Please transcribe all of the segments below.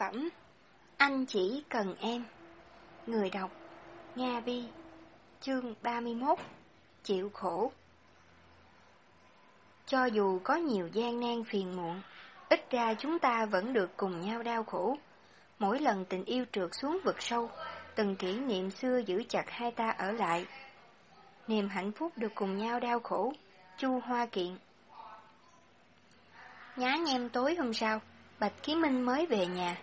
phẩm. Anh chỉ cần em. Người đọc, Nga Vi, Chương 31 Chịu khổ. Cho dù có nhiều gian nan phiền muộn, Ít ra chúng ta vẫn được cùng nhau đau khổ. Mỗi lần tình yêu trượt xuống vực sâu, Từng kỷ niệm xưa giữ chặt hai ta ở lại. Niềm hạnh phúc được cùng nhau đau khổ, Chu Hoa Kiện. Nhá nhem tối hôm sau, Bạch Ký Minh mới về nhà.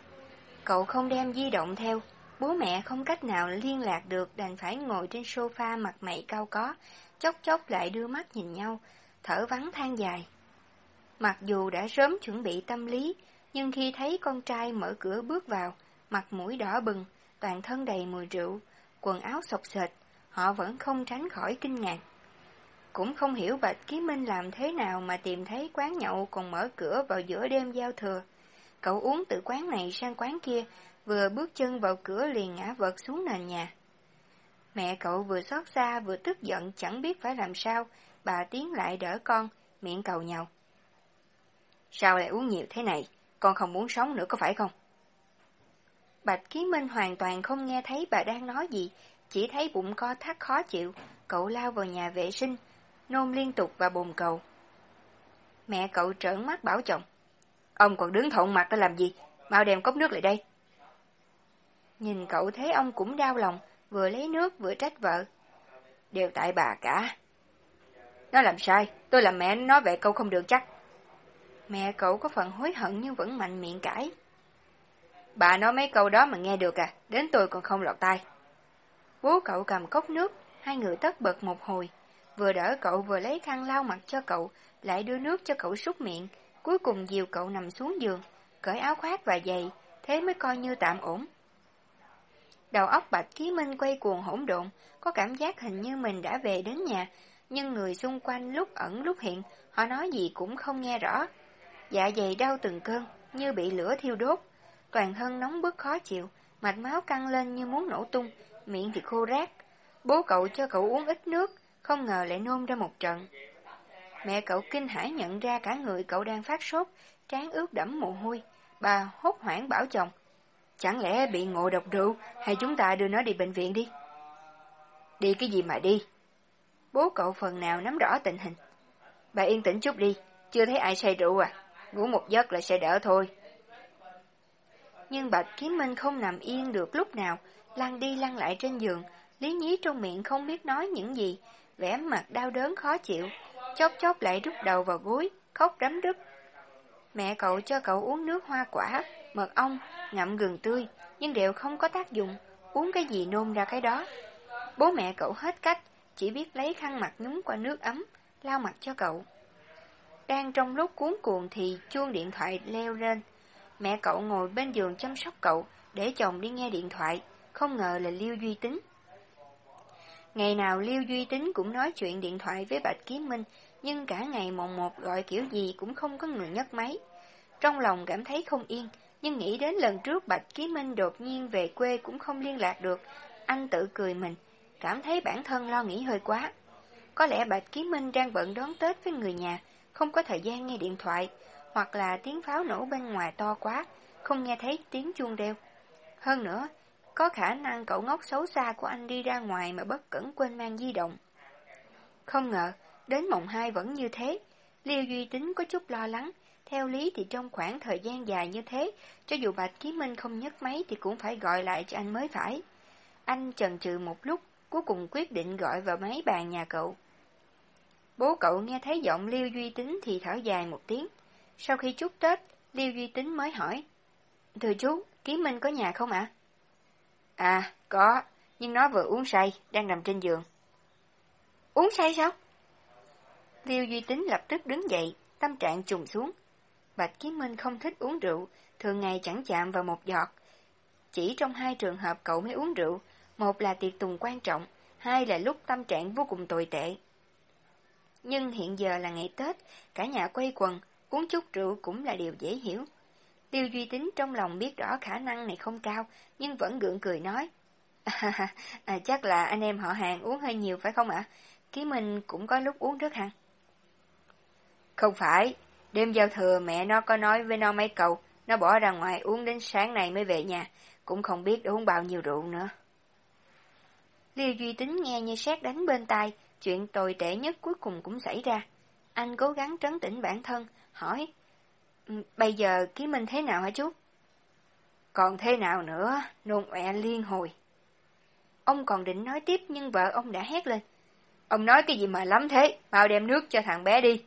Cậu không đem di động theo, bố mẹ không cách nào liên lạc được đành phải ngồi trên sofa mặt mày cao có, chốc chốc lại đưa mắt nhìn nhau, thở vắng than dài. Mặc dù đã sớm chuẩn bị tâm lý, nhưng khi thấy con trai mở cửa bước vào, mặt mũi đỏ bừng, toàn thân đầy mùi rượu, quần áo sọc sệt, họ vẫn không tránh khỏi kinh ngạc. Cũng không hiểu Bạch Ký Minh làm thế nào mà tìm thấy quán nhậu còn mở cửa vào giữa đêm giao thừa. Cậu uống từ quán này sang quán kia, vừa bước chân vào cửa liền ngã vật xuống nền nhà. Mẹ cậu vừa xót xa vừa tức giận chẳng biết phải làm sao, bà tiến lại đỡ con, miệng cầu nhau. Sao lại uống nhiều thế này? Con không muốn sống nữa có phải không? Bạch Ký Minh hoàn toàn không nghe thấy bà đang nói gì, chỉ thấy bụng co thắt khó chịu, cậu lao vào nhà vệ sinh, nôn liên tục và bồn cầu. Mẹ cậu trợn mắt bảo chồng. Ông còn đứng thộn mặt ra làm gì? Mau đem cốc nước lại đây. Nhìn cậu thấy ông cũng đau lòng, vừa lấy nước vừa trách vợ. Đều tại bà cả. Nó làm sai, tôi làm mẹ nói vậy câu không được chắc. Mẹ cậu có phần hối hận nhưng vẫn mạnh miệng cãi. Bà nói mấy câu đó mà nghe được à, đến tôi còn không lọt tai. Bố cậu cầm cốc nước, hai người tất bật một hồi, vừa đỡ cậu vừa lấy khăn lau mặt cho cậu, lại đưa nước cho cậu súc miệng, cuối cùng dìu cậu nằm xuống giường, cởi áo khoác và giày, thế mới coi như tạm ổn. Đầu óc Bạch Ký Minh quay cuồng hỗn độn, có cảm giác hình như mình đã về đến nhà, nhưng người xung quanh lúc ẩn lúc hiện, họ nói gì cũng không nghe rõ. Dạ dày đau từng cơn, như bị lửa thiêu đốt, toàn thân nóng bức khó chịu, mạch máu căng lên như muốn nổ tung, miệng thì khô rác. Bố cậu cho cậu uống ít nước, không ngờ lại nôn ra một trận. Mẹ cậu kinh hãi nhận ra cả người cậu đang phát sốt, trán ướt đẫm mồ hôi. Bà hốt hoảng bảo chồng, chẳng lẽ bị ngộ độc rượu, hay chúng ta đưa nó đi bệnh viện đi? Đi cái gì mà đi? Bố cậu phần nào nắm rõ tình hình. Bà yên tĩnh chút đi, chưa thấy ai say rượu à, ngủ một giấc là sẽ đỡ thôi. Nhưng Bạch Kiếm Minh không nằm yên được lúc nào, lăn đi lăn lại trên giường, lý nhí trong miệng không biết nói những gì, vẻ mặt đau đớn khó chịu, chốc chốc lại rút đầu vào gối, khóc rắm rứt. Mẹ cậu cho cậu uống nước hoa quả, mật ong, ngậm gừng tươi, nhưng đều không có tác dụng, uống cái gì nôn ra cái đó. Bố mẹ cậu hết cách, chỉ biết lấy khăn mặt nhúng qua nước ấm, lau mặt cho cậu. Đang trong lúc cuốn cuồng thì chuông điện thoại leo lên. Mẹ cậu ngồi bên giường chăm sóc cậu, để chồng đi nghe điện thoại, không ngờ là Liêu Duy Tính. Ngày nào Liêu Duy Tính cũng nói chuyện điện thoại với Bạch Kiếm Minh, nhưng cả ngày mồng một gọi kiểu gì cũng không có người nhấc máy. Trong lòng cảm thấy không yên, nhưng nghĩ đến lần trước Bạch Ký Minh đột nhiên về quê cũng không liên lạc được, anh tự cười mình, cảm thấy bản thân lo nghĩ hơi quá. Có lẽ Bạch Ký Minh đang bận đón Tết với người nhà, không có thời gian nghe điện thoại, hoặc là tiếng pháo nổ bên ngoài to quá, không nghe thấy tiếng chuông reo. Hơn nữa, có khả năng cậu ngốc xấu xa của anh đi ra ngoài mà bất cẩn quên mang di động. Không ngờ, Đến mộng hai vẫn như thế. Liêu Duy Tính có chút lo lắng. Theo lý thì trong khoảng thời gian dài như thế, cho dù Bạch Ký Minh không nhấc máy thì cũng phải gọi lại cho anh mới phải. Anh chần chừ một lúc, cuối cùng quyết định gọi vào máy bàn nhà cậu. Bố cậu nghe thấy giọng Liêu Duy Tính thì thở dài một tiếng. Sau khi chúc Tết, Liêu Duy Tính mới hỏi. Thưa chú, Ký Minh có nhà không ạ? À? có, nhưng nó vừa uống say, đang nằm trên giường. Uống say sao? Liêu Duy Tính lập tức đứng dậy, tâm trạng trùng xuống. Bạch kiếm Minh không thích uống rượu, thường ngày chẳng chạm vào một giọt. Chỉ trong hai trường hợp cậu mới uống rượu, một là tiệc tùng quan trọng, hai là lúc tâm trạng vô cùng tồi tệ. Nhưng hiện giờ là ngày Tết, cả nhà quay quần, uống chút rượu cũng là điều dễ hiểu. Tiêu Duy Tính trong lòng biết rõ khả năng này không cao, nhưng vẫn gượng cười nói. À, à, chắc là anh em họ hàng uống hơi nhiều phải không ạ? Ký Minh cũng có lúc uống rất hăng. Không phải, đêm giao thừa mẹ nó có nói với nó mấy câu, Nó bỏ ra ngoài uống đến sáng nay mới về nhà, cũng không biết uống bao nhiêu rượu nữa. Liêu Duy Tính nghe như sét đánh bên tai, chuyện tồi tệ nhất cuối cùng cũng xảy ra. Anh cố gắng trấn tĩnh bản thân, hỏi, ừ, bây giờ ký minh thế nào hả chú? Còn thế nào nữa, nôn ọe liên hồi. Ông còn định nói tiếp nhưng vợ ông đã hét lên. Ông nói cái gì mà lắm thế, mau đem nước cho thằng bé đi.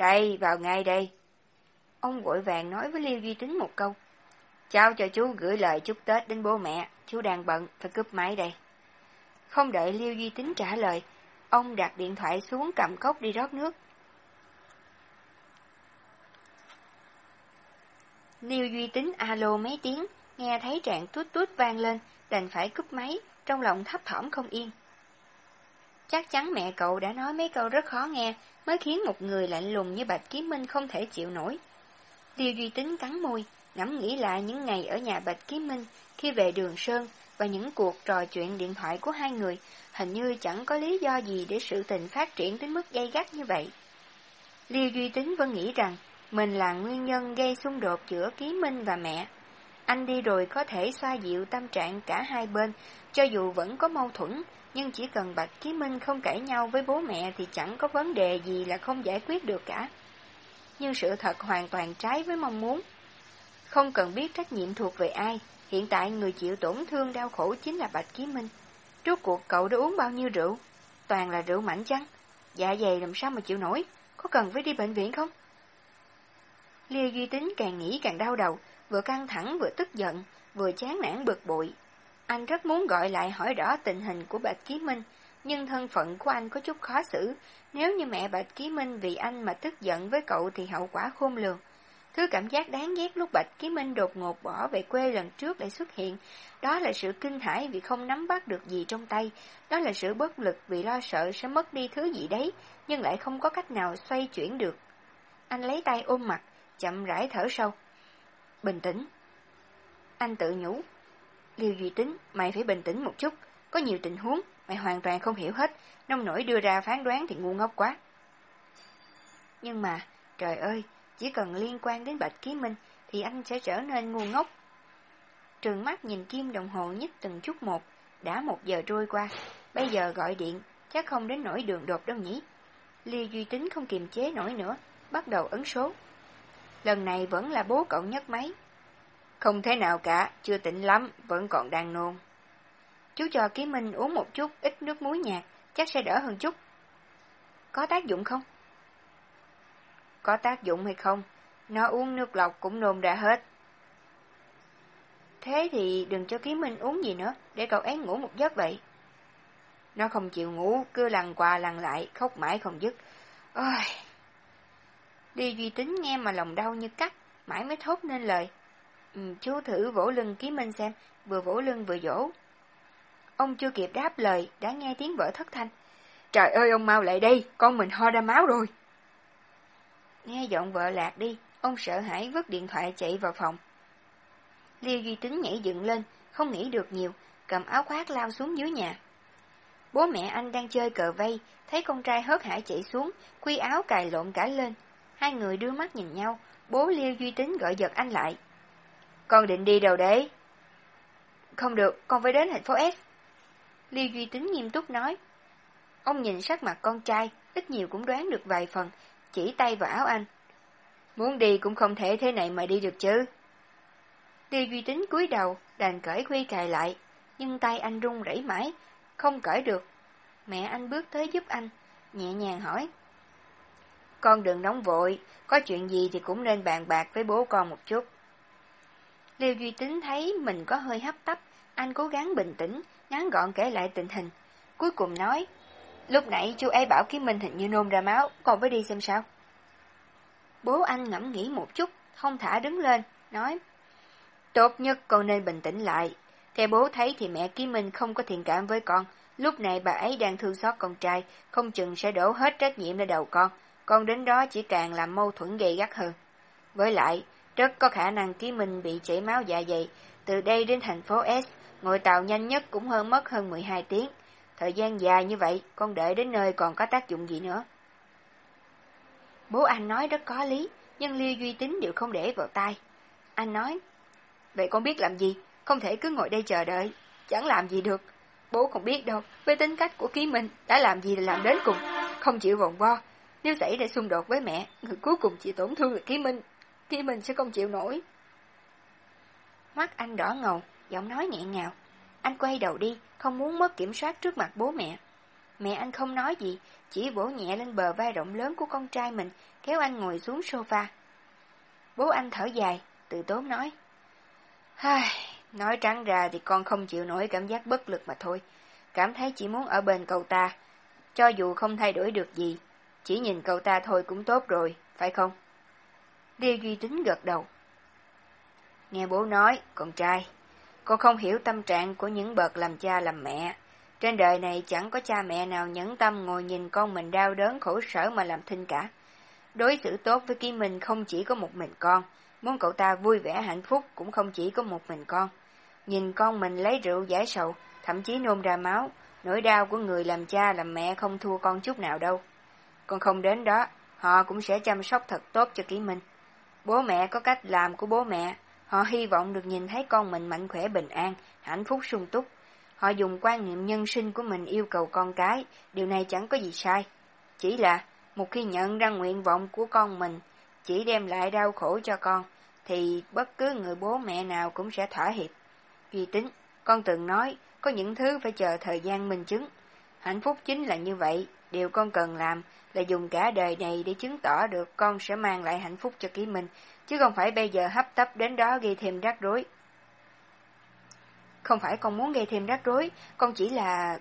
Đây, vào ngay đây. Ông vội vàng nói với Liêu Duy Tính một câu. Cháu cho chú gửi lời chúc Tết đến bố mẹ, chú đang bận, phải cướp máy đây. Không đợi Liêu Duy Tính trả lời, ông đặt điện thoại xuống cầm cốc đi rót nước. Liêu Duy Tính alo mấy tiếng, nghe thấy trạng tút tút vang lên, đành phải cúp máy, trong lòng thấp thỏm không yên. Chắc chắn mẹ cậu đã nói mấy câu rất khó nghe, mới khiến một người lạnh lùng như Bạch Kiếm Minh không thể chịu nổi. Liêu Duy Tính cắn môi, ngẫm nghĩ lại những ngày ở nhà Bạch Kiếm Minh khi về đường Sơn và những cuộc trò chuyện điện thoại của hai người, hình như chẳng có lý do gì để sự tình phát triển đến mức gay gắt như vậy. Liêu Duy Tính vẫn nghĩ rằng mình là nguyên nhân gây xung đột giữa Ký Minh và mẹ. Anh đi rồi có thể xoa dịu tâm trạng cả hai bên, cho dù vẫn có mâu thuẫn, nhưng chỉ cần Bạch Ký Minh không cãi nhau với bố mẹ thì chẳng có vấn đề gì là không giải quyết được cả. Nhưng sự thật hoàn toàn trái với mong muốn. Không cần biết trách nhiệm thuộc về ai, hiện tại người chịu tổn thương đau khổ chính là Bạch Ký Minh. Rốt cuộc cậu đã uống bao nhiêu rượu? Toàn là rượu mảnh chăng? Dạ dày làm sao mà chịu nổi? Có cần phải đi bệnh viện không? lê Duy Tính càng nghĩ càng đau đầu, vừa căng thẳng vừa tức giận, vừa chán nản bực bội. Anh rất muốn gọi lại hỏi rõ tình hình của Bạch Ký Minh, nhưng thân phận của anh có chút khó xử. Nếu như mẹ Bạch Ký Minh vì anh mà tức giận với cậu thì hậu quả khôn lường. Thứ cảm giác đáng ghét lúc Bạch Ký Minh đột ngột bỏ về quê lần trước lại xuất hiện. Đó là sự kinh hãi vì không nắm bắt được gì trong tay. Đó là sự bất lực vì lo sợ sẽ mất đi thứ gì đấy, nhưng lại không có cách nào xoay chuyển được. Anh lấy tay ôm mặt, chậm rãi thở sâu. Bình tĩnh. Anh tự nhủ. Liêu Duy Tính, mày phải bình tĩnh một chút. Có nhiều tình huống, mày hoàn toàn không hiểu hết. Nông nổi đưa ra phán đoán thì ngu ngốc quá. Nhưng mà, trời ơi, chỉ cần liên quan đến Bạch Ký Minh thì anh sẽ trở nên ngu ngốc. Trường mắt nhìn kim đồng hồ nhích từng chút một, đã một giờ trôi qua. Bây giờ gọi điện, chắc không đến nỗi đường đột đâu nhỉ. Liêu Duy Tính không kiềm chế nổi nữa, bắt đầu ấn số. Lần này vẫn là bố cậu nhấc máy. Không thế nào cả, chưa tỉnh lắm, vẫn còn đang nôn. Chú cho Ký Minh uống một chút ít nước muối nhạt, chắc sẽ đỡ hơn chút. Có tác dụng không? Có tác dụng hay không? Nó uống nước lọc cũng nôn ra hết. Thế thì đừng cho Ký Minh uống gì nữa, để cậu ấy ngủ một giấc vậy. Nó không chịu ngủ, cứ lằn qua lằn lại, khóc mãi không dứt. Ôi, Đi Duy Tính nghe mà lòng đau như cắt, mãi mới thốt nên lời. Ừ, chú thử vỗ lưng ký minh xem, vừa vỗ lưng vừa dỗ. Ông chưa kịp đáp lời, đã nghe tiếng vỡ thất thanh. Trời ơi ông mau lại đây, con mình ho ra máu rồi. Nghe giọng vợ lạc đi, ông sợ hãi vứt điện thoại chạy vào phòng. Liêu Duy Tính nhảy dựng lên, không nghĩ được nhiều, cầm áo khoác lao xuống dưới nhà. Bố mẹ anh đang chơi cờ vây, thấy con trai hớt hải chạy xuống, quy áo cài lộn cả lên, Hai người đưa mắt nhìn nhau, bố Liêu Duy Tính gọi giật anh lại. Con định đi đâu đấy? Không được, con phải đến thành phố S. Liêu Duy Tính nghiêm túc nói. Ông nhìn sắc mặt con trai, ít nhiều cũng đoán được vài phần, chỉ tay vào áo anh. Muốn đi cũng không thể thế này mà đi được chứ. Liêu Duy Tính cúi đầu, đành cởi khuy cài lại, nhưng tay anh run rẩy mãi, không cởi được. Mẹ anh bước tới giúp anh, nhẹ nhàng hỏi. Con đừng nóng vội, có chuyện gì thì cũng nên bàn bạc với bố con một chút. Liêu Duy Tính thấy mình có hơi hấp tấp, anh cố gắng bình tĩnh, ngắn gọn kể lại tình hình. Cuối cùng nói, lúc nãy chú ấy bảo Kim Minh hình như nôn ra máu, con phải đi xem sao. Bố anh ngẫm nghĩ một chút, không thả đứng lên, nói, Tốt nhất con nên bình tĩnh lại. Theo bố thấy thì mẹ Kim Minh không có thiện cảm với con, lúc này bà ấy đang thương xót con trai, không chừng sẽ đổ hết trách nhiệm lên đầu con, con đến đó chỉ càng làm mâu thuẫn gây gắt hơn. Với lại, rất có khả năng Ký Minh bị chảy máu dạ dày, từ đây đến thành phố S, ngồi tàu nhanh nhất cũng hơn mất hơn 12 tiếng. Thời gian dài như vậy, con đợi đến nơi còn có tác dụng gì nữa. Bố anh nói rất có lý, nhưng Liêu Duy Tính đều không để vào tai. Anh nói, vậy con biết làm gì? Không thể cứ ngồi đây chờ đợi, chẳng làm gì được. Bố không biết đâu, với tính cách của ký minh, đã làm gì là làm đến cùng, không chịu vòng vo. Nếu xảy ra xung đột với mẹ, người cuối cùng chỉ tổn thương là ký minh. Ký minh sẽ không chịu nổi. Mắt anh đỏ ngầu, giọng nói nghẹn ngào. Anh quay đầu đi, không muốn mất kiểm soát trước mặt bố mẹ. Mẹ anh không nói gì, chỉ vỗ nhẹ lên bờ vai rộng lớn của con trai mình, kéo anh ngồi xuống sofa. Bố anh thở dài, từ tốn nói. Hai, nói trắng ra thì con không chịu nổi cảm giác bất lực mà thôi. Cảm thấy chỉ muốn ở bên cậu ta, cho dù không thay đổi được gì, chỉ nhìn cậu ta thôi cũng tốt rồi, phải không? Điêu Duy Tính gật đầu. Nghe bố nói, con trai, con không hiểu tâm trạng của những bậc làm cha làm mẹ. Trên đời này chẳng có cha mẹ nào nhẫn tâm ngồi nhìn con mình đau đớn khổ sở mà làm thinh cả. Đối xử tốt với Kim Minh không chỉ có một mình con, muốn cậu ta vui vẻ hạnh phúc cũng không chỉ có một mình con. Nhìn con mình lấy rượu giải sầu, thậm chí nôn ra máu, nỗi đau của người làm cha làm mẹ không thua con chút nào đâu. Con không đến đó, họ cũng sẽ chăm sóc thật tốt cho Kỷ Minh. Bố mẹ có cách làm của bố mẹ, họ hy vọng được nhìn thấy con mình mạnh khỏe bình an, hạnh phúc sung túc. Họ dùng quan niệm nhân sinh của mình yêu cầu con cái, điều này chẳng có gì sai. Chỉ là, một khi nhận ra nguyện vọng của con mình, chỉ đem lại đau khổ cho con, thì bất cứ người bố mẹ nào cũng sẽ thỏa hiệp. vì tính, con từng nói, có những thứ phải chờ thời gian minh chứng. Hạnh phúc chính là như vậy, điều con cần làm là dùng cả đời này để chứng tỏ được con sẽ mang lại hạnh phúc cho ký mình, chứ không phải bây giờ hấp tấp đến đó gây thêm rắc rối. Không phải con muốn gây thêm rắc rối, con chỉ là...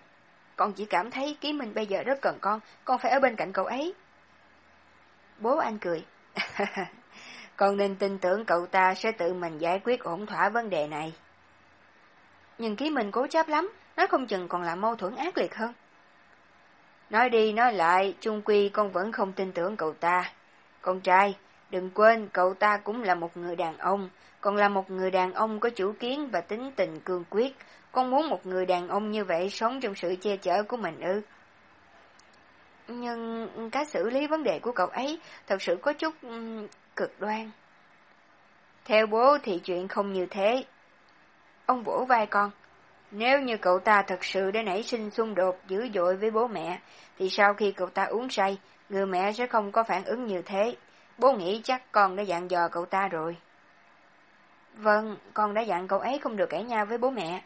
Con chỉ cảm thấy ký minh bây giờ rất cần con, con phải ở bên cạnh cậu ấy. Bố anh cười. con nên tin tưởng cậu ta sẽ tự mình giải quyết ổn thỏa vấn đề này. Nhưng ký mình cố chấp lắm, nó không chừng còn làm mâu thuẫn ác liệt hơn. Nói đi nói lại, chung quy con vẫn không tin tưởng cậu ta. Con trai, đừng quên cậu ta cũng là một người đàn ông, còn là một người đàn ông có chủ kiến và tính tình cương quyết. Con muốn một người đàn ông như vậy sống trong sự che chở của mình ư. Nhưng cách xử lý vấn đề của cậu ấy thật sự có chút um, cực đoan. Theo bố thì chuyện không như thế. Ông vỗ vai con. Nếu như cậu ta thật sự đã nảy sinh xung đột dữ dội với bố mẹ, thì sau khi cậu ta uống say, người mẹ sẽ không có phản ứng như thế. Bố nghĩ chắc con đã dặn dò cậu ta rồi. Vâng, con đã dặn cậu ấy không được cãi nhau với bố mẹ.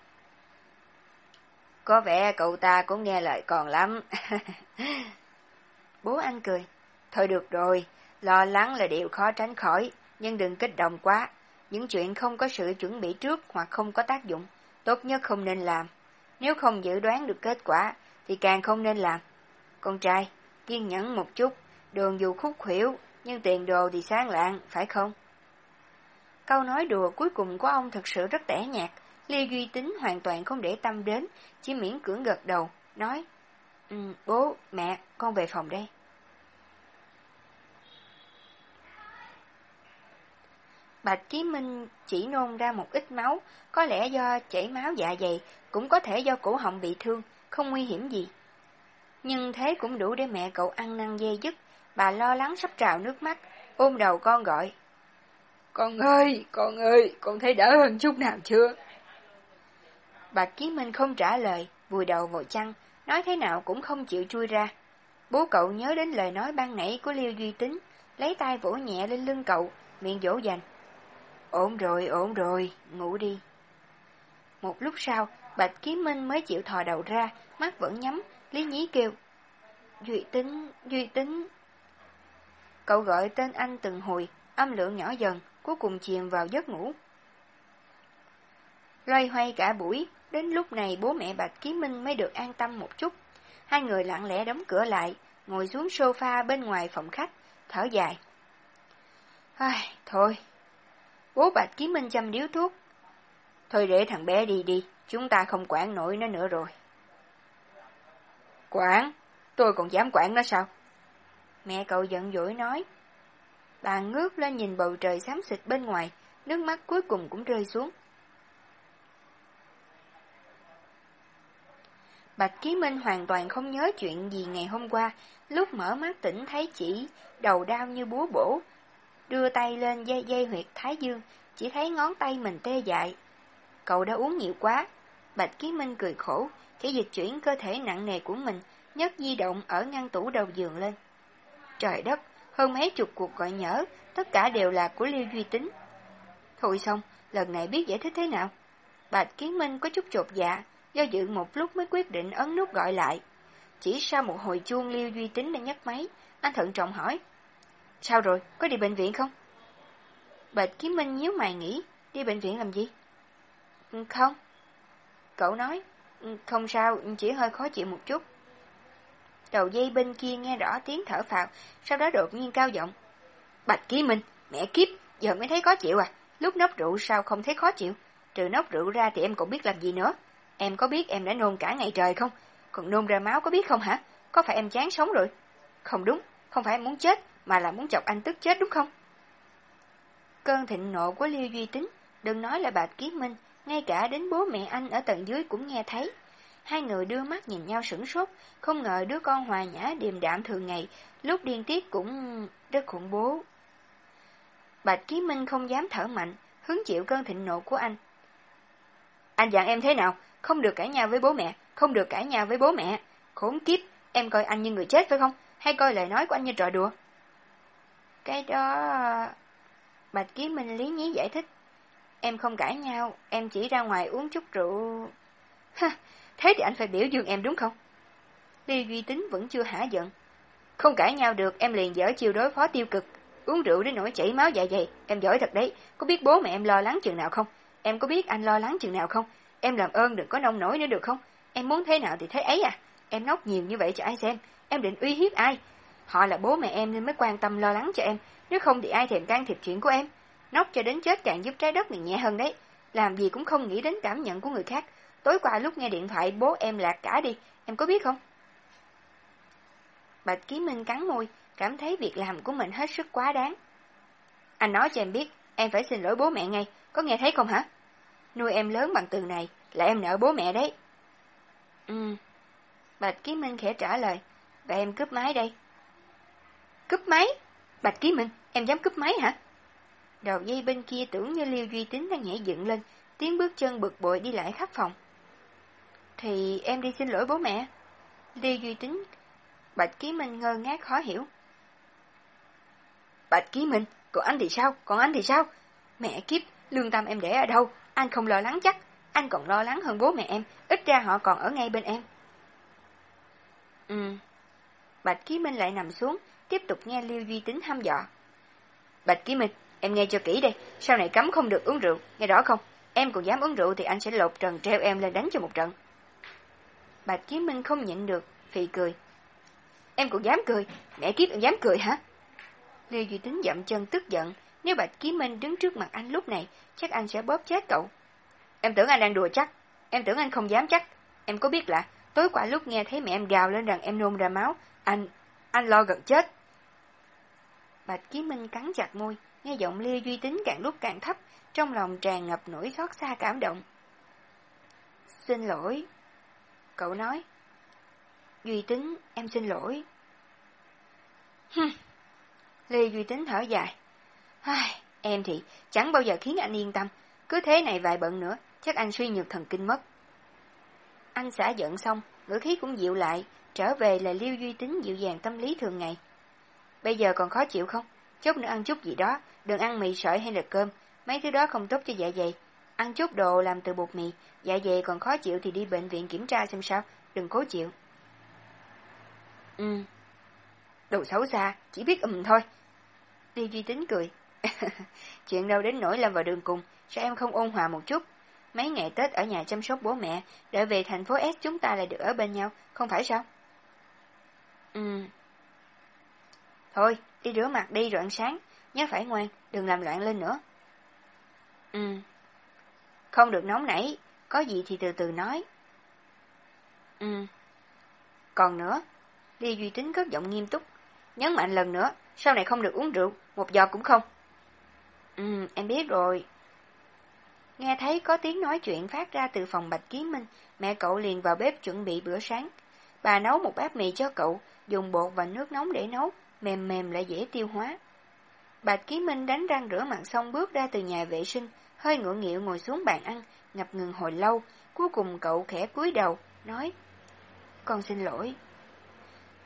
Có vẻ cậu ta cũng nghe lời còn lắm. bố anh cười. Thôi được rồi, lo lắng là điều khó tránh khỏi, nhưng đừng kích động quá. Những chuyện không có sự chuẩn bị trước hoặc không có tác dụng, tốt nhất không nên làm. Nếu không dự đoán được kết quả, thì càng không nên làm. Con trai, kiên nhẫn một chút, đường dù khúc khuỷu, nhưng tiền đồ thì sáng lạng, phải không? Câu nói đùa cuối cùng của ông thật sự rất tẻ nhạt, Lê Duy Tính hoàn toàn không để tâm đến, chỉ miễn cưỡng gật đầu, nói, um, Bố, mẹ, con về phòng đây. Bạch Chí Minh chỉ nôn ra một ít máu, có lẽ do chảy máu dạ dày, cũng có thể do cổ họng bị thương, không nguy hiểm gì. Nhưng thế cũng đủ để mẹ cậu ăn năn dây dứt, bà lo lắng sắp trào nước mắt, ôm đầu con gọi. Con ơi, con ơi, con thấy đỡ hơn chút nào chưa? Bạch Chí Minh không trả lời, vùi đầu vào chăn, nói thế nào cũng không chịu chui ra. Bố cậu nhớ đến lời nói ban nãy của Liêu Duy Tính, lấy tay vỗ nhẹ lên lưng cậu, miệng dỗ dành. Ổn rồi, ổn rồi, ngủ đi. Một lúc sau, Bạch Kiếm Minh mới chịu thò đầu ra, mắt vẫn nhắm, lý nhí kêu. Duy tính, Duy tính. Cậu gọi tên anh từng hồi, âm lượng nhỏ dần, cuối cùng chìm vào giấc ngủ. Loay hoay cả buổi, đến lúc này bố mẹ Bạch Kiếm Minh mới được an tâm một chút. Hai người lặng lẽ đóng cửa lại, ngồi xuống sofa bên ngoài phòng khách, thở dài. Ai, thôi, Bố Bạch Kiếm Minh chăm điếu thuốc. Thôi để thằng bé đi đi, chúng ta không quản nổi nó nữa rồi. Quản? Tôi còn dám quản nó sao? Mẹ cậu giận dỗi nói. Bà ngước lên nhìn bầu trời xám xịt bên ngoài, nước mắt cuối cùng cũng rơi xuống. Bạch Ký Minh hoàn toàn không nhớ chuyện gì ngày hôm qua, lúc mở mắt tỉnh thấy chỉ đầu đau như búa bổ, đưa tay lên dây dây huyệt thái dương, chỉ thấy ngón tay mình tê dại. Cậu đã uống nhiều quá. Bạch Ký Minh cười khổ, khi dịch chuyển cơ thể nặng nề của mình, nhấc di động ở ngăn tủ đầu giường lên. Trời đất, hơn mấy chục cuộc gọi nhỡ, tất cả đều là của Liêu Duy Tính. Thôi xong, lần này biết giải thích thế nào? Bạch Kiến Minh có chút chột dạ, do dự một lúc mới quyết định ấn nút gọi lại. Chỉ sau một hồi chuông Liêu Duy Tính đã nhấc máy, anh thận trọng hỏi. Sao rồi, có đi bệnh viện không? Bạch kiếm Minh nhíu mày nghĩ, đi bệnh viện làm gì? Ừ, không. Cậu nói, ừ, không sao, chỉ hơi khó chịu một chút. Đầu dây bên kia nghe rõ tiếng thở phào, sau đó đột nhiên cao giọng. Bạch Ký Minh, mẹ kiếp, giờ mới thấy khó chịu à? Lúc nốc rượu sao không thấy khó chịu? Trừ nốc rượu ra thì em còn biết làm gì nữa? Em có biết em đã nôn cả ngày trời không? Còn nôn ra máu có biết không hả? Có phải em chán sống rồi? Không đúng, không phải em muốn chết, mà là muốn chọc anh tức chết đúng không? Cơn thịnh nộ của Liêu Duy Tính, đừng nói là Bạch Ký Minh, ngay cả đến bố mẹ anh ở tầng dưới cũng nghe thấy. Hai người đưa mắt nhìn nhau sửng sốt, không ngờ đứa con hòa nhã điềm đạm thường ngày, lúc điên tiết cũng rất khủng bố. Bạch Ký Minh không dám thở mạnh, hứng chịu cơn thịnh nộ của anh. Anh dặn em thế nào? Không được cãi nhau với bố mẹ, không được cãi nhau với bố mẹ. Khốn kiếp, em coi anh như người chết phải không? Hay coi lời nói của anh như trò đùa? Cái đó... Ờ, Bạch Ký Minh lý nhí giải thích. Em không cãi nhau, em chỉ ra ngoài uống chút rượu. Ha, thế thì anh phải biểu dương em đúng không? Lý Duy Tính vẫn chưa hả giận. Không cãi nhau được, em liền dở chiều đối phó tiêu cực. Uống rượu đến nỗi chảy máu dạ dày, em giỏi thật đấy. Có biết bố mẹ em lo lắng chừng nào không? Em có biết anh lo lắng chừng nào không? Em làm ơn đừng có nông nổi nữa được không? Em muốn thế nào thì thế ấy à? Em nóc nhiều như vậy cho ai xem? Em định uy hiếp ai? Họ là bố mẹ em nên mới quan tâm lo lắng cho em. Nếu không thì ai thèm can thiệp chuyện của em? Nóc cho đến chết càng giúp trái đất này nhẹ hơn đấy. Làm gì cũng không nghĩ đến cảm nhận của người khác. Tối qua lúc nghe điện thoại bố em lạc cả đi. Em có biết không? Bạch Ký Minh cắn môi, cảm thấy việc làm của mình hết sức quá đáng. Anh nói cho em biết, em phải xin lỗi bố mẹ ngay, có nghe thấy không hả? Nuôi em lớn bằng từ này, là em nợ bố mẹ đấy. Ừ. Bạch Ký Minh khẽ trả lời, vậy em cướp máy đây. Cướp máy? Bạch Ký Minh, em dám cướp máy hả? Đầu dây bên kia tưởng như Liêu Duy Tính đang nhảy dựng lên, tiếng bước chân bực bội đi lại khắp phòng. Thì em đi xin lỗi bố mẹ. Liêu Duy Tính, Bạch Ký Minh ngơ ngác khó hiểu. Bạch Ký Minh, còn anh thì sao? Còn anh thì sao? Mẹ kiếp, lương tâm em để ở đâu? Anh không lo lắng chắc. Anh còn lo lắng hơn bố mẹ em, ít ra họ còn ở ngay bên em. Ừ. Bạch Ký Minh lại nằm xuống, tiếp tục nghe Liêu Duy Tính hăm dọa. Bạch Ký Minh, em nghe cho kỹ đây, sau này cấm không được uống rượu, nghe rõ không? Em còn dám uống rượu thì anh sẽ lột trần treo em lên đánh cho một trận. Bạch Ký Minh không nhịn được, phì cười. Em cũng dám cười, mẹ kiếp em dám cười hả? lưu Duy Tính dậm chân tức giận, nếu Bạch Ký Minh đứng trước mặt anh lúc này, chắc anh sẽ bóp chết cậu. Em tưởng anh đang đùa chắc, em tưởng anh không dám chắc. Em có biết là, tối qua lúc nghe thấy mẹ em gào lên rằng em nôn ra máu, anh, anh lo gần chết. Bạch Ký Minh cắn chặt môi, nghe giọng Lê Duy Tính càng lúc càng thấp, trong lòng tràn ngập nỗi xót xa cảm động. Xin lỗi. Cậu nói. Duy Tính, em xin lỗi. Hừm. Lê Duy Tính thở dài. Ai, em thì chẳng bao giờ khiến anh yên tâm. Cứ thế này vài bận nữa, chắc anh suy nhược thần kinh mất. Anh xả giận xong, ngữ khí cũng dịu lại, trở về là Liêu Duy Tính dịu dàng tâm lý thường ngày. Bây giờ còn khó chịu không? Chút nữa ăn chút gì đó, đừng ăn mì sợi hay là cơm, mấy thứ đó không tốt cho dạ dày. Ăn chút đồ làm từ bột mì, dạ dày còn khó chịu thì đi bệnh viện kiểm tra xem sao, đừng cố chịu. Ừ. Đồ xấu xa, chỉ biết ừm thôi. Đi Duy Tính cười. Chuyện đâu đến nỗi làm vào đường cùng, sao em không ôn hòa một chút? Mấy ngày Tết ở nhà chăm sóc bố mẹ, đợi về thành phố S chúng ta lại được ở bên nhau, không phải sao? Ừ. Thôi, đi rửa mặt đi rồi ăn sáng, nhớ phải ngoan, đừng làm loạn lên nữa. Ừ. Không được nóng nảy, có gì thì từ từ nói. Ừ. Còn nữa, Ly Duy Tính cất giọng nghiêm túc. Nhấn mạnh lần nữa, sau này không được uống rượu, một giọt cũng không. Ừ, em biết rồi. Nghe thấy có tiếng nói chuyện phát ra từ phòng Bạch Ký Minh, mẹ cậu liền vào bếp chuẩn bị bữa sáng. Bà nấu một bát mì cho cậu, dùng bột và nước nóng để nấu, mềm mềm lại dễ tiêu hóa. Bạch Ký Minh đánh răng rửa mặt xong bước ra từ nhà vệ sinh, hơi ngượng nghịu ngồi xuống bàn ăn, ngập ngừng hồi lâu, cuối cùng cậu khẽ cúi đầu, nói, Con xin lỗi.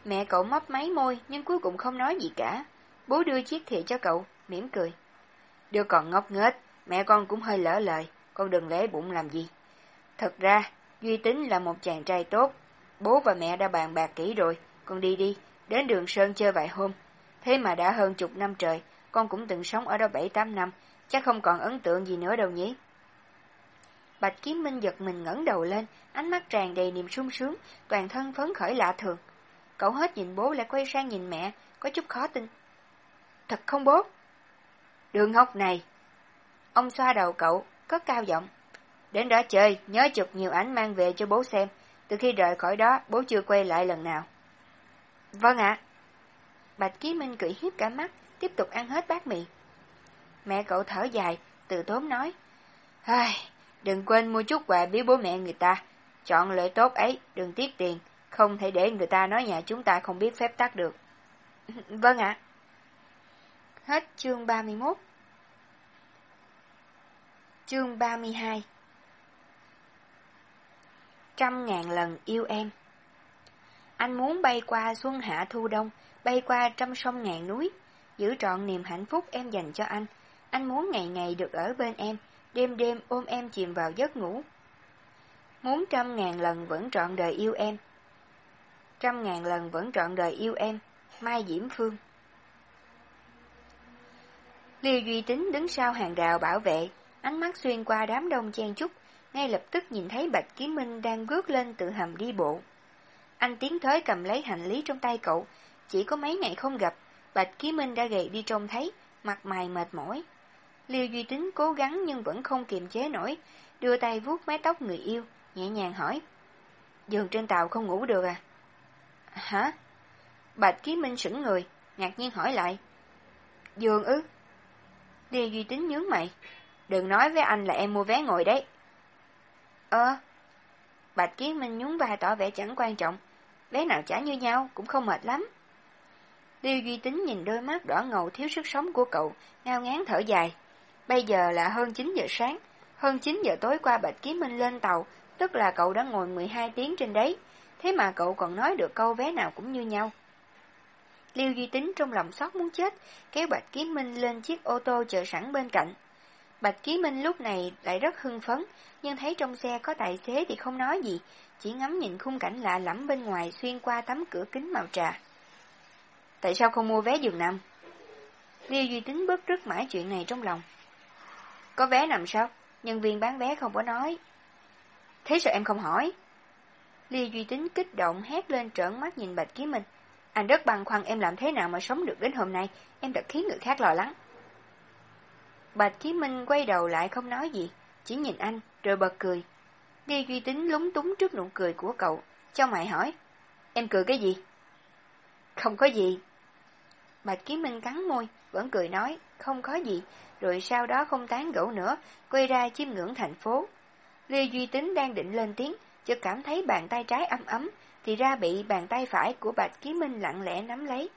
Mẹ cậu mấp máy môi, nhưng cuối cùng không nói gì cả. Bố đưa chiếc thìa cho cậu, mỉm cười. Đưa còn ngốc nghếch, mẹ con cũng hơi lỡ lời, con đừng lễ bụng làm gì. Thật ra, Duy Tính là một chàng trai tốt, bố và mẹ đã bàn bạc kỹ rồi, con đi đi, đến đường Sơn chơi vài hôm. Thế mà đã hơn chục năm trời, con cũng từng sống ở đó bảy tám năm, chắc không còn ấn tượng gì nữa đâu nhỉ. Bạch Kiếm Minh giật mình ngẩng đầu lên, ánh mắt tràn đầy niềm sung sướng, toàn thân phấn khởi lạ thường. Cậu hết nhìn bố lại quay sang nhìn mẹ, có chút khó tin. Thật không bố? Đường hốc này. Ông xoa đầu cậu, cất cao giọng. Đến đó chơi, nhớ chụp nhiều ảnh mang về cho bố xem. Từ khi rời khỏi đó, bố chưa quay lại lần nào. Vâng ạ. Bạch Ký Minh cười hiếp cả mắt, tiếp tục ăn hết bát mì. Mẹ cậu thở dài, từ tốn nói. Ai, đừng quên mua chút quà biếu bố mẹ người ta. Chọn lợi tốt ấy, đừng tiếc tiền. Không thể để người ta nói nhà chúng ta không biết phép tắc được. vâng ạ. Hết chương 31 Chương 32 Trăm ngàn lần yêu em anh muốn bay qua xuân hạ thu đông, bay qua trăm sông ngàn núi, giữ trọn niềm hạnh phúc em dành cho anh. Anh muốn ngày ngày được ở bên em, đêm đêm ôm em chìm vào giấc ngủ. Muốn trăm ngàn lần vẫn trọn đời yêu em. Trăm ngàn lần vẫn trọn đời yêu em. Mai Diễm Phương Liêu Duy Tính đứng sau hàng rào bảo vệ, ánh mắt xuyên qua đám đông chen chúc, ngay lập tức nhìn thấy Bạch Kiến Minh đang bước lên từ hầm đi bộ. Anh tiến tới cầm lấy hành lý trong tay cậu, chỉ có mấy ngày không gặp, Bạch ký Minh đã gầy đi trông thấy, mặt mày mệt mỏi. Liêu Duy Tính cố gắng nhưng vẫn không kiềm chế nổi, đưa tay vuốt mái tóc người yêu, nhẹ nhàng hỏi. Giường trên tàu không ngủ được à? Hả? Bạch ký Minh sững người, ngạc nhiên hỏi lại. Giường ư? Liêu Duy Tính nhướng mày. Đừng nói với anh là em mua vé ngồi đấy. Ơ. Bạch Kiến Minh nhún vai tỏ vẻ chẳng quan trọng. Vé nào trả như nhau cũng không mệt lắm. Liêu Duy Tính nhìn đôi mắt đỏ ngầu thiếu sức sống của cậu, ngao ngán thở dài. Bây giờ là hơn 9 giờ sáng, hơn 9 giờ tối qua Bạch Kiến Minh lên tàu, tức là cậu đã ngồi 12 tiếng trên đấy, thế mà cậu còn nói được câu vé nào cũng như nhau. Liêu Duy Tính trong lòng sót muốn chết, kéo Bạch kiến Minh lên chiếc ô tô chờ sẵn bên cạnh. Bạch Ký Minh lúc này lại rất hưng phấn, nhưng thấy trong xe có tài xế thì không nói gì, chỉ ngắm nhìn khung cảnh lạ lẫm bên ngoài xuyên qua tấm cửa kính màu trà. Tại sao không mua vé giường nằm? Liêu Duy Tính bức rứt mãi chuyện này trong lòng. Có vé nằm sao? Nhân viên bán vé không có nói. Thế sao em không hỏi? Liêu Duy Tính kích động hét lên trợn mắt nhìn Bạch Ký Minh. Anh rất băn khoăn em làm thế nào mà sống được đến hôm nay, em thật khiến người khác lo lắng. Bạch Chí Minh quay đầu lại không nói gì, chỉ nhìn anh, rồi bật cười. Đi Duy Tính lúng túng trước nụ cười của cậu, cho mày hỏi, em cười cái gì? Không có gì. Bạch Chí Minh cắn môi, vẫn cười nói, không có gì, rồi sau đó không tán gẫu nữa, quay ra chiêm ngưỡng thành phố. Lê Duy Tính đang định lên tiếng, chợt cảm thấy bàn tay trái ấm ấm, thì ra bị bàn tay phải của Bạch Ký Minh lặng lẽ nắm lấy.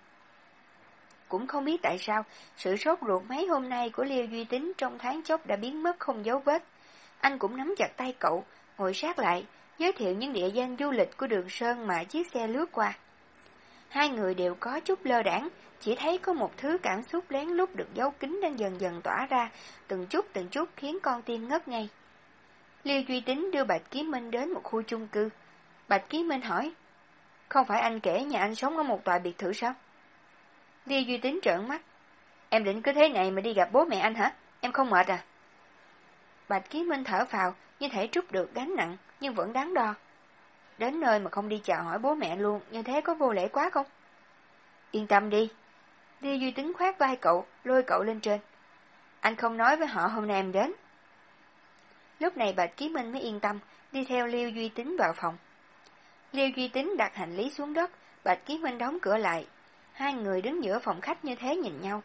Cũng không biết tại sao, sự sốt ruột mấy hôm nay của Liêu Duy Tính trong tháng chốc đã biến mất không dấu vết. Anh cũng nắm chặt tay cậu, ngồi sát lại, giới thiệu những địa danh du lịch của đường Sơn mà chiếc xe lướt qua. Hai người đều có chút lơ đảng, chỉ thấy có một thứ cảm xúc lén lút được giấu kín đang dần dần tỏa ra, từng chút từng chút khiến con tim ngất ngay. Liêu Duy Tính đưa Bạch Kiếm Minh đến một khu chung cư. Bạch Kiếm Minh hỏi, không phải anh kể nhà anh sống ở một tòa biệt thự sao? Lia Duy Tính trợn mắt. Em định cứ thế này mà đi gặp bố mẹ anh hả? Em không mệt à? Bạch Ký Minh thở vào, như thể trút được gánh nặng, nhưng vẫn đáng đo. Đến nơi mà không đi chào hỏi bố mẹ luôn, như thế có vô lễ quá không? Yên tâm đi. Lia Duy Tính khoát vai cậu, lôi cậu lên trên. Anh không nói với họ hôm nay em đến. Lúc này Bạch Ký Minh mới yên tâm, đi theo Liêu Duy Tính vào phòng. Liêu Duy Tính đặt hành lý xuống đất, Bạch Ký Minh đóng cửa lại. Hai người đứng giữa phòng khách như thế nhìn nhau.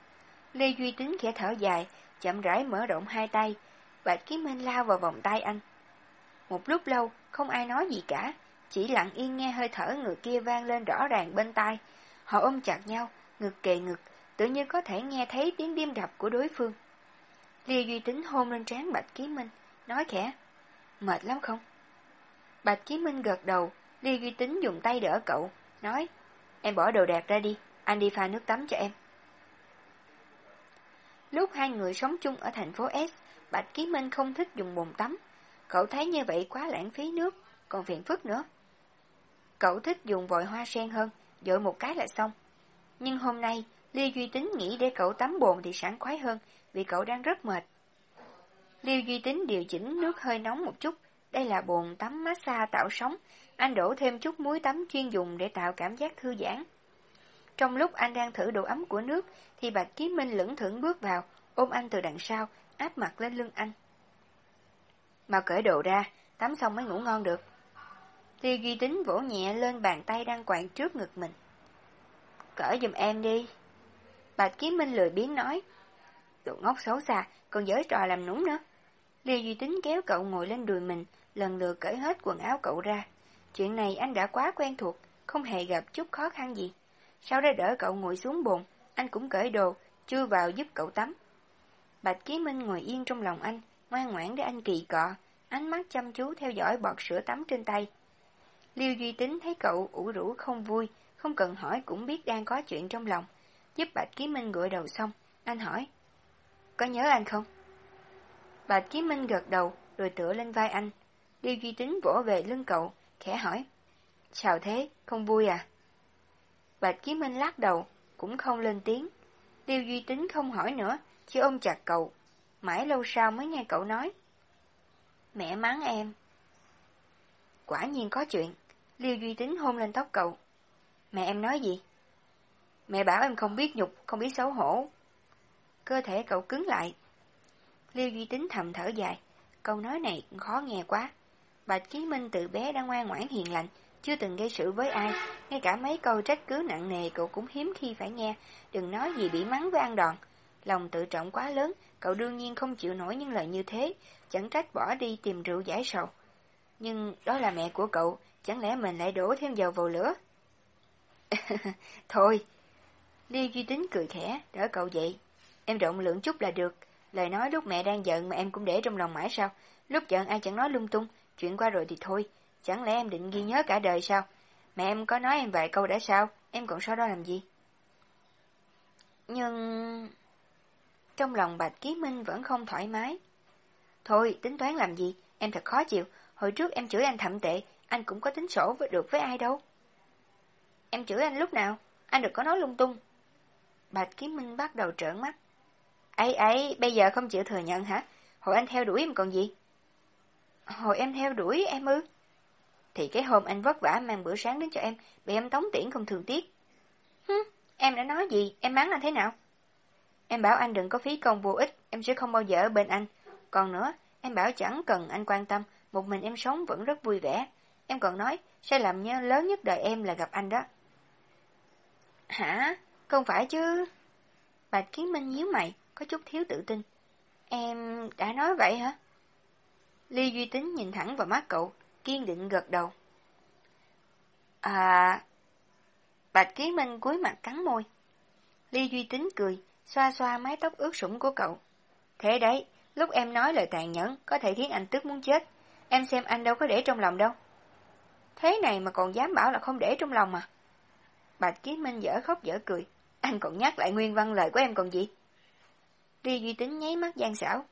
Lê Duy Tính khẽ thở dài, chậm rãi mở rộng hai tay. Bạch Kiếm Minh lao vào vòng tay anh. Một lúc lâu, không ai nói gì cả, chỉ lặng yên nghe hơi thở người kia vang lên rõ ràng bên tai. Họ ôm chặt nhau, ngực kề ngực, tự như có thể nghe thấy tiếng đêm đập của đối phương. Lê Duy Tính hôn lên trán Bạch Kiếm Minh, nói khẽ, mệt lắm không? Bạch Kiếm Minh gật đầu, Lê Duy Tính dùng tay đỡ cậu, nói, em bỏ đồ đạc ra đi, anh đi pha nước tắm cho em. Lúc hai người sống chung ở thành phố S, Bạch Ký Minh không thích dùng bồn tắm. Cậu thấy như vậy quá lãng phí nước, còn phiền phức nữa. Cậu thích dùng vòi hoa sen hơn, dội một cái là xong. Nhưng hôm nay, Liêu Duy Tính nghĩ để cậu tắm bồn thì sảng khoái hơn, vì cậu đang rất mệt. Liêu Duy Tính điều chỉnh nước hơi nóng một chút, đây là bồn tắm massage tạo sóng, anh đổ thêm chút muối tắm chuyên dùng để tạo cảm giác thư giãn. Trong lúc anh đang thử độ ấm của nước, thì Bạch Kiếm Minh lững thững bước vào, ôm anh từ đằng sau, áp mặt lên lưng anh. Mau cởi đồ ra, tắm xong mới ngủ ngon được. Ly Duy Tính vỗ nhẹ lên bàn tay đang quạng trước ngực mình. Cởi giùm em đi. Bạch Kiếm Minh lười biếng nói. Đồ ngốc xấu xa, còn giới trò làm núng nữa. lê Duy Tính kéo cậu ngồi lên đùi mình, lần lượt cởi hết quần áo cậu ra. Chuyện này anh đã quá quen thuộc, không hề gặp chút khó khăn gì. Sau đó đỡ cậu ngồi xuống bồn, anh cũng cởi đồ, chui vào giúp cậu tắm. Bạch Ký Minh ngồi yên trong lòng anh, ngoan ngoãn để anh kỳ cọ, ánh mắt chăm chú theo dõi bọt sữa tắm trên tay. Liêu Duy Tính thấy cậu ủ rũ không vui, không cần hỏi cũng biết đang có chuyện trong lòng. Giúp Bạch Ký Minh gội đầu xong, anh hỏi, có nhớ anh không? Bạch Ký Minh gật đầu, rồi tựa lên vai anh. Liêu Duy Tính vỗ về lưng cậu, khẽ hỏi, sao thế, không vui à? Bạch Ký Minh lắc đầu, cũng không lên tiếng. Liêu Duy Tính không hỏi nữa, chỉ ôm chặt cậu. Mãi lâu sau mới nghe cậu nói. Mẹ mắng em. Quả nhiên có chuyện. Liêu Duy Tính hôn lên tóc cậu. Mẹ em nói gì? Mẹ bảo em không biết nhục, không biết xấu hổ. Cơ thể cậu cứng lại. Liêu Duy Tính thầm thở dài. Câu nói này khó nghe quá. Bạch Ký Minh từ bé đã ngoan ngoãn hiền lành, chưa từng gây sự với ai, ngay cả mấy câu trách cứ nặng nề cậu cũng hiếm khi phải nghe, đừng nói gì bị mắng với ăn đòn. Lòng tự trọng quá lớn, cậu đương nhiên không chịu nổi những lời như thế, chẳng trách bỏ đi tìm rượu giải sầu. Nhưng đó là mẹ của cậu, chẳng lẽ mình lại đổ thêm dầu vào lửa? Thôi, Liêu Duy Tính cười khẽ, đỡ cậu dậy. Em rộng lượng chút là được, lời nói lúc mẹ đang giận mà em cũng để trong lòng mãi sao? Lúc giận ai chẳng nói lung tung, chuyện qua rồi thì thôi, chẳng lẽ em định ghi nhớ cả đời sao? Mẹ em có nói em vài câu đã sao, em còn sau đó làm gì? Nhưng... Trong lòng Bạch Ký Minh vẫn không thoải mái. Thôi, tính toán làm gì, em thật khó chịu, hồi trước em chửi anh thậm tệ, anh cũng có tính sổ với được với ai đâu. Em chửi anh lúc nào, anh đừng có nói lung tung. Bạch Ký Minh bắt đầu trợn mắt. ấy ấy, bây giờ không chịu thừa nhận hả? Hồi anh theo đuổi em còn gì? Hồi em theo đuổi em ư? Thì cái hôm anh vất vả mang bữa sáng đến cho em, bị em tống tiễn không thường tiếc. Hứ, em đã nói gì, em mắng anh thế nào? Em bảo anh đừng có phí công vô ích, em sẽ không bao giờ ở bên anh. Còn nữa, em bảo chẳng cần anh quan tâm, một mình em sống vẫn rất vui vẻ. Em còn nói, sai lầm nhớ lớn nhất đời em là gặp anh đó. Hả? Không phải chứ? Bạch Kiến Minh nhíu mày, có chút thiếu tự tin. Em đã nói vậy hả? Ly Duy Tính nhìn thẳng vào mắt cậu, kiên định gật đầu. À... Bạch Ký Minh cúi mặt cắn môi. Ly Duy Tính cười, xoa xoa mái tóc ướt sũng của cậu. Thế đấy, lúc em nói lời tàn nhẫn có thể khiến anh tức muốn chết. Em xem anh đâu có để trong lòng đâu. Thế này mà còn dám bảo là không để trong lòng à? Bạch Ký Minh dở khóc dở cười. Anh còn nhắc lại nguyên văn lời của em còn gì? Ly Duy Tính nháy mắt gian xảo.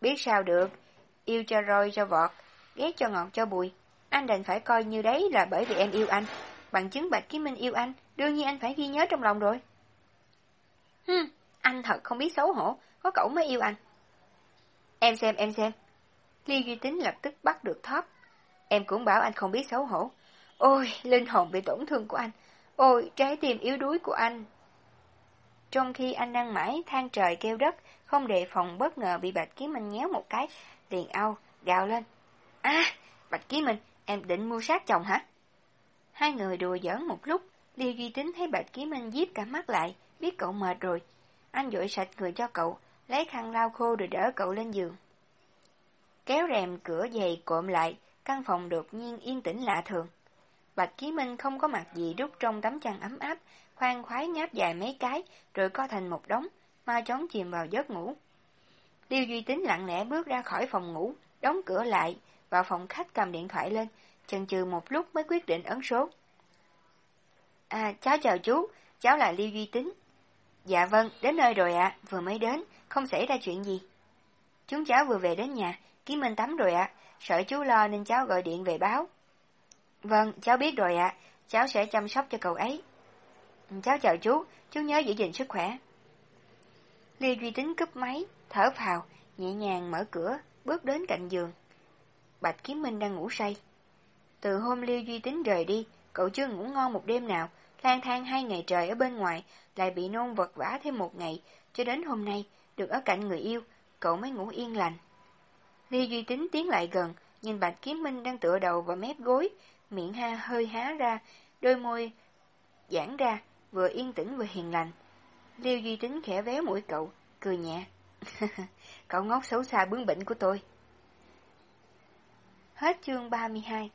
Biết sao được, yêu cho roi cho vọt, ghét cho ngọt cho bùi. Anh đành phải coi như đấy là bởi vì em yêu anh. Bằng chứng Bạch Ký Minh yêu anh, đương nhiên anh phải ghi nhớ trong lòng rồi. Hừm, anh thật không biết xấu hổ, có cậu mới yêu anh. Em xem, em xem. Liêu Duy Tính lập tức bắt được thóp. Em cũng bảo anh không biết xấu hổ. Ôi, linh hồn bị tổn thương của anh. Ôi, trái tim yếu đuối của anh. Trong khi anh đang mãi than trời kêu đất, không đề phòng bất ngờ bị Bạch Ký Minh nhéo một cái, liền ao, gào lên. À, Bạch Ký Minh, em định mua sát chồng hả? Hai người đùa giỡn một lúc, Liêu Duy Tính thấy Bạch Ký Minh díp cả mắt lại, biết cậu mệt rồi. Anh dội sạch người cho cậu, lấy khăn lau khô rồi đỡ cậu lên giường. Kéo rèm cửa dày cộm lại, căn phòng đột nhiên yên tĩnh lạ thường. Bạch Ký Minh không có mặt gì rút trong tấm chăn ấm áp, khoan khoái ngáp dài mấy cái, rồi co thành một đống, mau chóng chìm vào giấc ngủ. Liêu Duy Tính lặng lẽ bước ra khỏi phòng ngủ, đóng cửa lại, vào phòng khách cầm điện thoại lên, chần chừ một lúc mới quyết định ấn số. À, cháu chào chú, cháu là Liêu Duy Tính. Dạ vâng, đến nơi rồi ạ, vừa mới đến, không xảy ra chuyện gì. Chúng cháu vừa về đến nhà, Ký Minh tắm rồi ạ, sợ chú lo nên cháu gọi điện về báo. Vâng, cháu biết rồi ạ, cháu sẽ chăm sóc cho cậu ấy. Cháu chào chú, chú nhớ giữ gìn sức khỏe. Liêu Duy Tính cúp máy, thở phào, nhẹ nhàng mở cửa, bước đến cạnh giường. Bạch Kiếm Minh đang ngủ say. Từ hôm Liêu Duy Tính rời đi, cậu chưa ngủ ngon một đêm nào, lang thang hai ngày trời ở bên ngoài, lại bị nôn vật vã thêm một ngày, cho đến hôm nay, được ở cạnh người yêu, cậu mới ngủ yên lành. Liêu Duy Tính tiến lại gần, nhìn Bạch Kiếm Minh đang tựa đầu vào mép gối, miệng ha hơi há ra, đôi môi giãn ra, vừa yên tĩnh vừa hiền lành. Liêu Duy Tính khẽ véo mũi cậu, cười nhẹ. cậu ngốc xấu xa bướng bỉnh của tôi. Hết chương 32